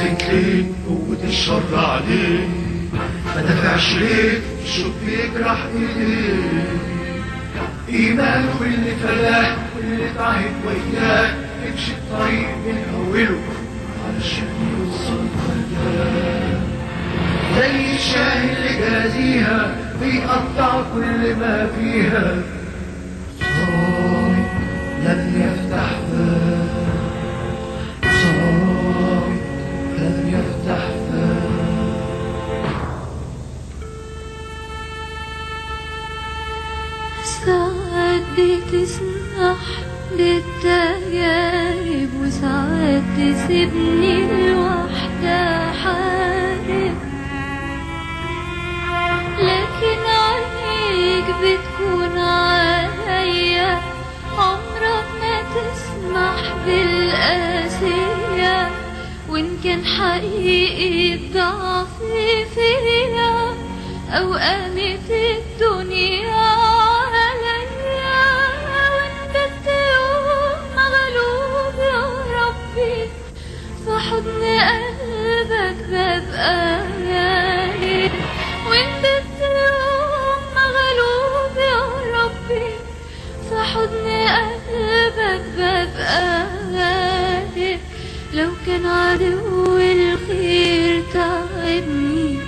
ضحك ليه قوة الشر عليه. ما دافعش ليه الشوك بيجرح ايديه إيمان اللي فلاه واللي تعهد وياه. امشي الطريق من أوله علشان يوصل زي الشاه اللي جازيها بيقطع كل ما فيها. وساعات تسيبني لوحدي أحارب لكن عينيك بتكون عليا عمرك ما تسمح بالقاسية وإن كان حقيقي الضعف فيا. أو قامت الدنيا حضن قلبك ببقى لو كان عدو الخير تعبني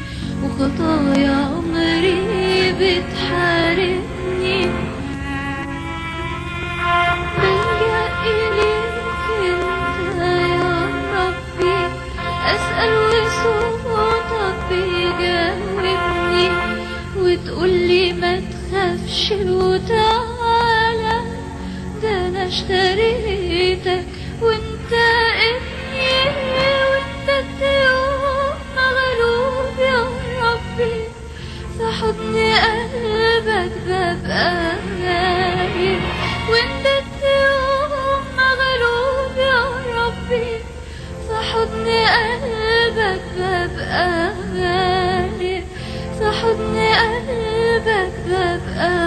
وخطايا عمري بتحاربني. بلجأ إليك أنت يا ربي أسأل وصوتك بيجاوبني وتقولي ما تخافش وتعالى ده أنا اشتريتك وأنت ابني وأنت اليوم مغلوب يا ربي. في حضن قلبك ببقى غالي وانت اليوم مغلوب يا ربي. في حضن قلبك ببقى غالي في حضن قلبك ببقى